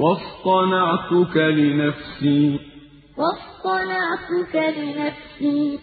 وَاصْطَنَعْتُكَ لِنَفْسِي. وَاصْطَنَعْتُكَ لِنَفْسِي.